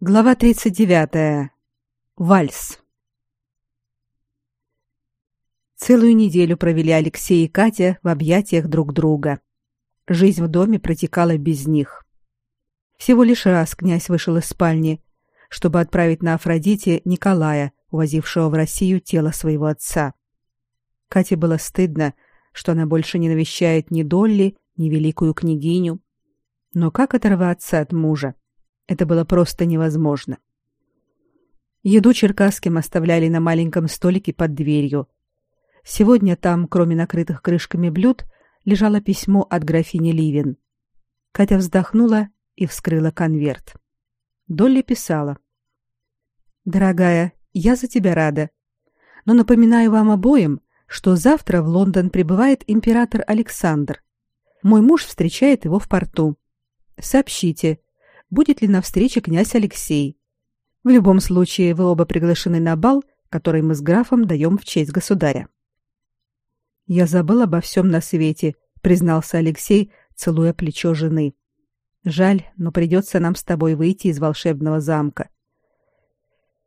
Глава 39. Вальс. Целую неделю провели Алексей и Катя в объятиях друг друга. Жизнь в доме протекала без них. Всего лишь раз князь вышел из спальни, чтобы отправить на Афродите Николая, увозившего в Россию тело своего отца. Кате было стыдно, что она больше не навещает ни Долли, ни великую княгиню. Но как оторваться от мужа? Это было просто невозможно. Еду черкасским оставляли на маленьком столике под дверью. Сегодня там, кроме накрытых крышками блюд, лежало письмо от графини Ливин. Катя вздохнула и вскрыла конверт. Долли писала: Дорогая, я за тебя рада. Но напоминаю вам обоим, что завтра в Лондон прибывает император Александр. Мой муж встречает его в порту. Сообщите, будет ли на встрече князь Алексей. В любом случае вы оба приглашены на бал, который мы с графом даем в честь государя. Я забыл обо всем на свете, признался Алексей, целуя плечо жены. Жаль, но придется нам с тобой выйти из волшебного замка.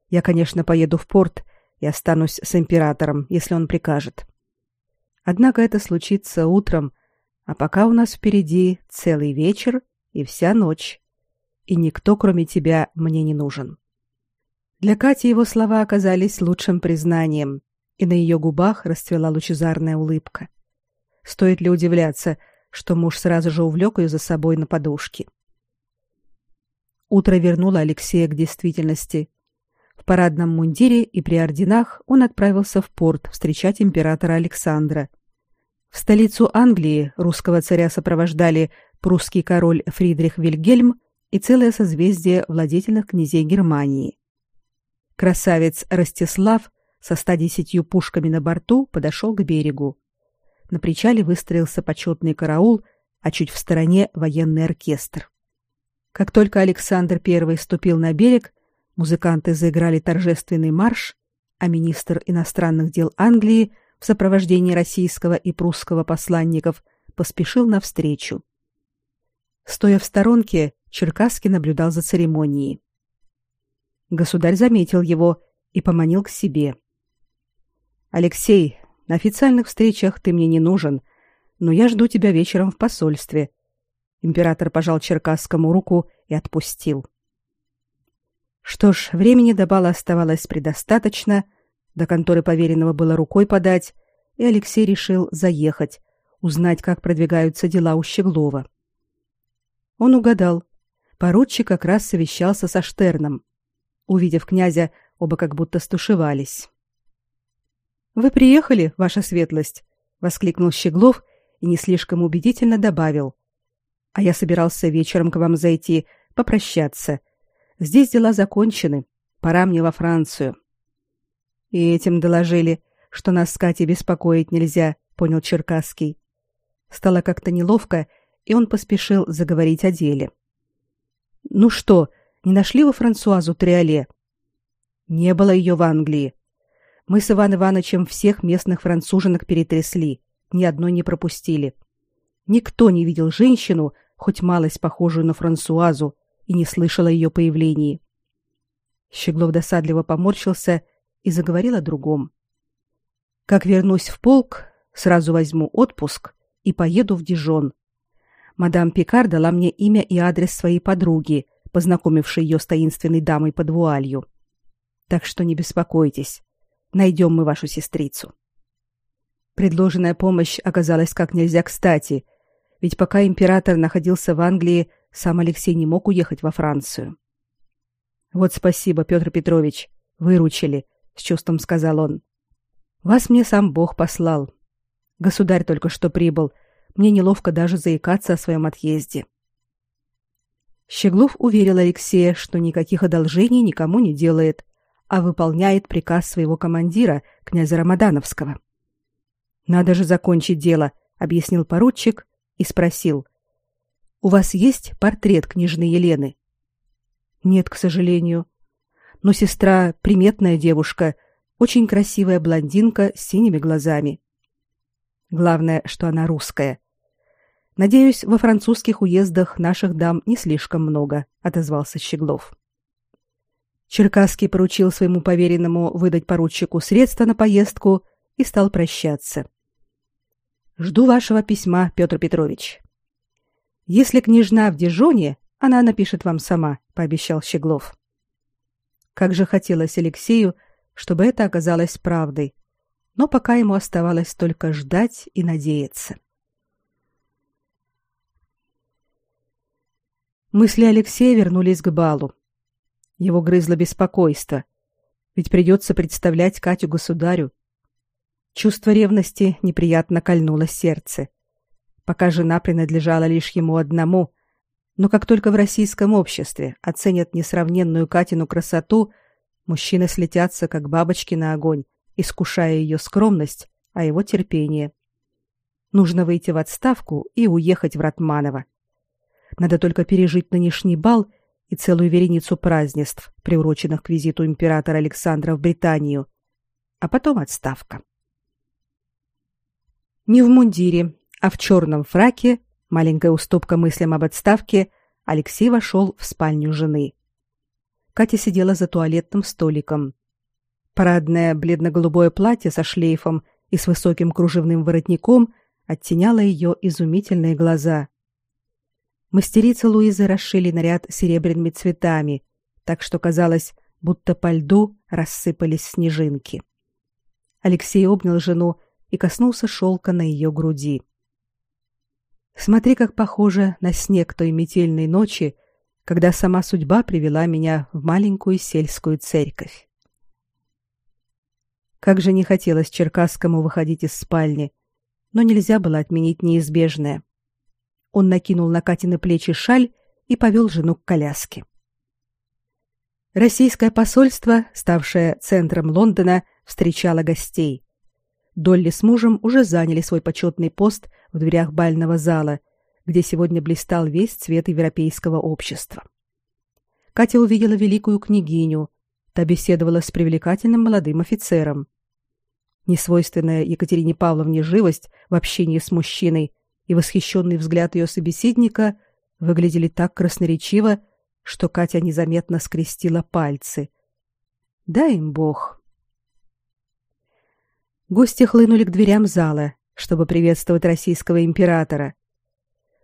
Я, конечно, поеду в порт и останусь с императором, если он прикажет. Однако это случится утром, а пока у нас впереди целый вечер и вся ночь и никто, кроме тебя, мне не нужен. Для Кати его слова оказались лучшим признанием, и на ее губах расцвела лучезарная улыбка. Стоит ли удивляться, что муж сразу же увлек ее за собой на подушке? Утро вернуло Алексея к действительности. В парадном мундире и при орденах он отправился в порт встречать императора Александра. В столицу Англии русского царя сопровождали прусский король Фридрих Вильгельм и целое созвездие владетельных князей Германии. Красавец Ростислав со 110 пушками на борту подошел к берегу. На причале выстроился почетный караул, а чуть в стороне военный оркестр. Как только Александр I ступил на берег, музыканты заиграли торжественный марш, а министр иностранных дел Англии в сопровождении российского и прусского посланников поспешил навстречу. Стоя в сторонке, Черкасский наблюдал за церемонией. Государь заметил его и поманил к себе. Алексей, на официальных встречах ты мне не нужен, но я жду тебя вечером в посольстве. Император пожал Черкасскому руку и отпустил. Что ж, времени до бала оставалось предостаточно, до конторы поверенного было рукой подать, и Алексей решил заехать, узнать, как продвигаются дела у Щеглова. Он угадал поручик как раз совещался со Штерном. Увидев князя, оба как будто стушевались. Вы приехали, ваша светлость, воскликнул Щеглов и не слишком убедительно добавил: А я собирался вечером к вам зайти, попрощаться. Здесь дела закончены. Пора мне во Францию. И этим доложили, что нас с Катей беспокоить нельзя, понял Черкасский. Стало как-то неловко, и он поспешил заговорить о деле. Ну что, не нашли вы Франсуазу Триоле? Не было ее в Англии. Мы с Иван Ивановичем всех местных француженок перетрясли, ни одной не пропустили. Никто не видел женщину, хоть малость похожую на Франсуазу, и не слышал о ее появлении. Щеглов досадливо поморщился и заговорил о другом. Как вернусь в полк, сразу возьму отпуск и поеду в Дижон. Мадам Пикар дала мне имя и адрес своей подруги, познакомившей ее с таинственной дамой под вуалью. Так что не беспокойтесь. Найдем мы вашу сестрицу. Предложенная помощь оказалась как нельзя кстати, ведь пока император находился в Англии, сам Алексей не мог уехать во Францию. Вот спасибо, Петр Петрович, выручили, с чувством сказал он. Вас мне сам Бог послал. Государь только что прибыл, мне неловко даже заикаться о своем отъезде. Щеглов уверил Алексея, что никаких одолжений никому не делает, а выполняет приказ своего командира, князя Рамадановского. Надо же закончить дело, объяснил поручик и спросил: У вас есть портрет княжны Елены? Нет, к сожалению. Но сестра приметная девушка, очень красивая блондинка с синими глазами. Главное, что она русская. Надеюсь, во французских уездах наших дам не слишком много, отозвался Щеглов. Черкасский поручил своему поверенному выдать поручику средства на поездку и стал прощаться. Жду вашего письма, Петр Петрович. Если княжна в Дижоне, она напишет вам сама, пообещал Щеглов. Как же хотелось Алексею, чтобы это оказалось правдой. Но пока ему оставалось только ждать и надеяться. Мысли Алексея вернулись к балу. Его грызло беспокойство. Ведь придется представлять Катю государю. Чувство ревности неприятно кольнуло сердце. Пока жена принадлежала лишь ему одному, но как только в российском обществе оценят несравненную Катину красоту, мужчины слетятся, как бабочки на огонь, искушая ее скромность, а его терпение. Нужно выйти в отставку и уехать в Ратманово. Надо только пережить нынешний бал и целую вереницу празднеств, приуроченных к визиту императора Александра в Британию, а потом отставка. Не в мундире, а в черном фраке, маленькая уступка мыслям об отставке, Алексей вошел в спальню жены. Катя сидела за туалетным столиком. Парадное бледно-голубое платье со шлейфом и с высоким кружевным воротником оттеняло ее изумительные глаза. Мастерица Луизы расшили наряд серебряными цветами, так что казалось, будто по льду рассыпались снежинки. Алексей обнял жену и коснулся шелка на ее груди. Смотри, как похоже на снег той метельной ночи, когда сама судьба привела меня в маленькую сельскую церковь. Как же не хотелось Черкасскому выходить из спальни, но нельзя было отменить неизбежное. Он накинул на Катины плечи шаль и повел жену к коляске. Российское посольство, ставшее центром Лондона, встречало гостей. Долли с мужем уже заняли свой почетный пост в дверях бального зала, где сегодня блистал весь цвет европейского общества. Катя увидела великую княгиню, та беседовала с привлекательным молодым офицером. Несвойственная Екатерине Павловне живость в общении с мужчиной и восхищенный взгляд ее собеседника выглядели так красноречиво, что Катя незаметно скрестила пальцы. Дай им Бог. Гости хлынули к дверям зала, чтобы приветствовать российского императора.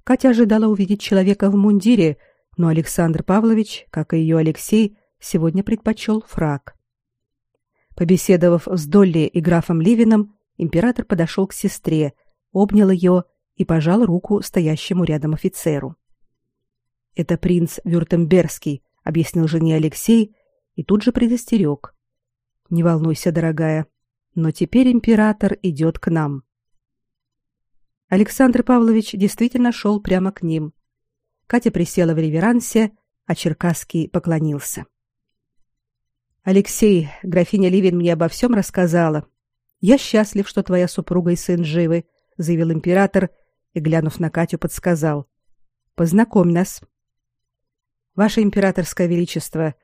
Катя ожидала увидеть человека в мундире, но Александр Павлович, как и ее Алексей, сегодня предпочел фрак. Побеседовав с Долли и графом Ливином, император подошел к сестре, обнял ее и пожал руку стоящему рядом офицеру. Это принц Вюртемберский, объяснил жене Алексей и тут же предостерег. Не волнуйся, дорогая, но теперь император идет к нам. Александр Павлович действительно шел прямо к ним. Катя присела в реверансе, а Черкасский поклонился. Алексей, графиня Ливин мне обо всем рассказала. Я счастлив, что твоя супруга и сын живы, заявил император и, глянув на Катю, подсказал. «Познакомь нас». «Ваше императорское величество,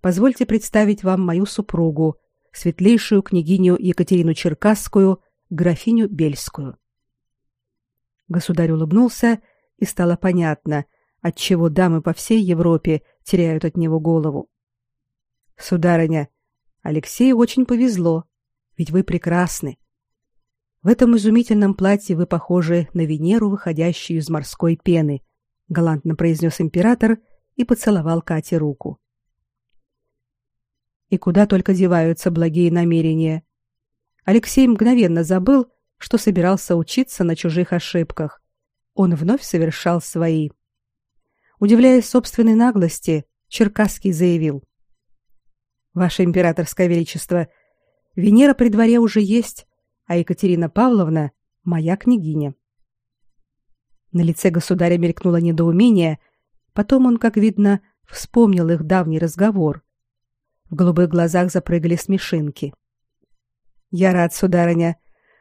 позвольте представить вам мою супругу, светлейшую княгиню Екатерину Черкасскую, графиню Бельскую». Государь улыбнулся, и стало понятно, отчего дамы по всей Европе теряют от него голову. «Сударыня, Алексею очень повезло, ведь вы прекрасны. В этом изумительном платье вы похожи на Венеру, выходящую из морской пены, галантно произнес император и поцеловал Кате руку. И куда только деваются благие намерения. Алексей мгновенно забыл, что собирался учиться на чужих ошибках. Он вновь совершал свои. Удивляясь собственной наглости, Черкасский заявил: Ваше императорское величество, Венера при дворе уже есть, а Екатерина Павловна моя княгиня. На лице государя мелькнуло недоумение, потом он, как видно, вспомнил их давний разговор. В голубых глазах запрыгали смешинки. Я рад, сударыня,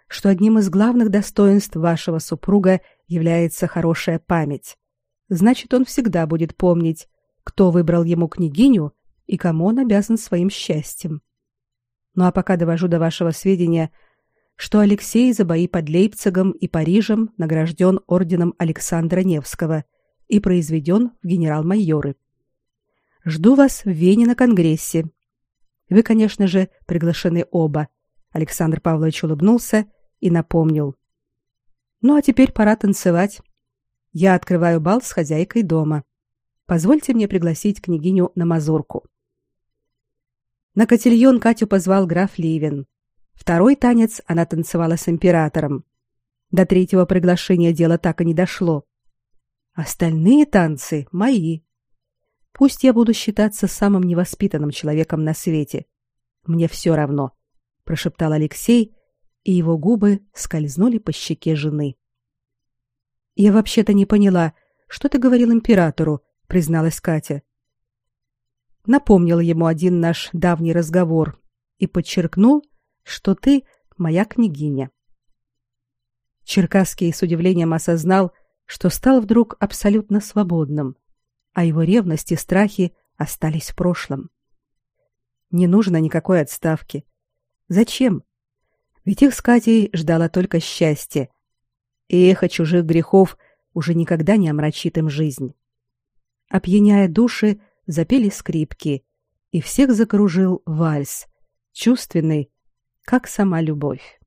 что одним из главных достоинств вашего супруга является хорошая память. Значит, он всегда будет помнить, кто выбрал ему княгиню и кому он обязан своим счастьем. Ну а пока довожу до вашего сведения, что Алексей за бои под Лейпцигом и Парижем награжден орденом Александра Невского и произведен в генерал-майоры. Жду вас в Вене на конгрессе. Вы, конечно же, приглашены оба. Александр Павлович улыбнулся и напомнил: Ну а теперь пора танцевать. Я открываю бал с хозяйкой дома. Позвольте мне пригласить княгиню на мазурку. На котельон Катю позвал граф Ливен. Второй танец она танцевала с императором. До третьего приглашения дело так и не дошло. Остальные танцы мои. Пусть я буду считаться самым невоспитанным человеком на свете. Мне все равно, прошептал Алексей, и его губы скользнули по щеке жены. Я вообще-то не поняла, что ты говорил императору, призналась Катя. Напомнил ему один наш давний разговор и подчеркнул, что ты моя княгиня. Черкасский с удивлением осознал, что стал вдруг абсолютно свободным, а его ревность и страхи остались в прошлом. Не нужно никакой отставки. Зачем? Ведь их с Катей ждало только счастье, и эхо чужих грехов уже никогда не омрачит им жизнь. Опьяняя души, запели скрипки, и всех закружил вальс, чувственный, как сама любовь.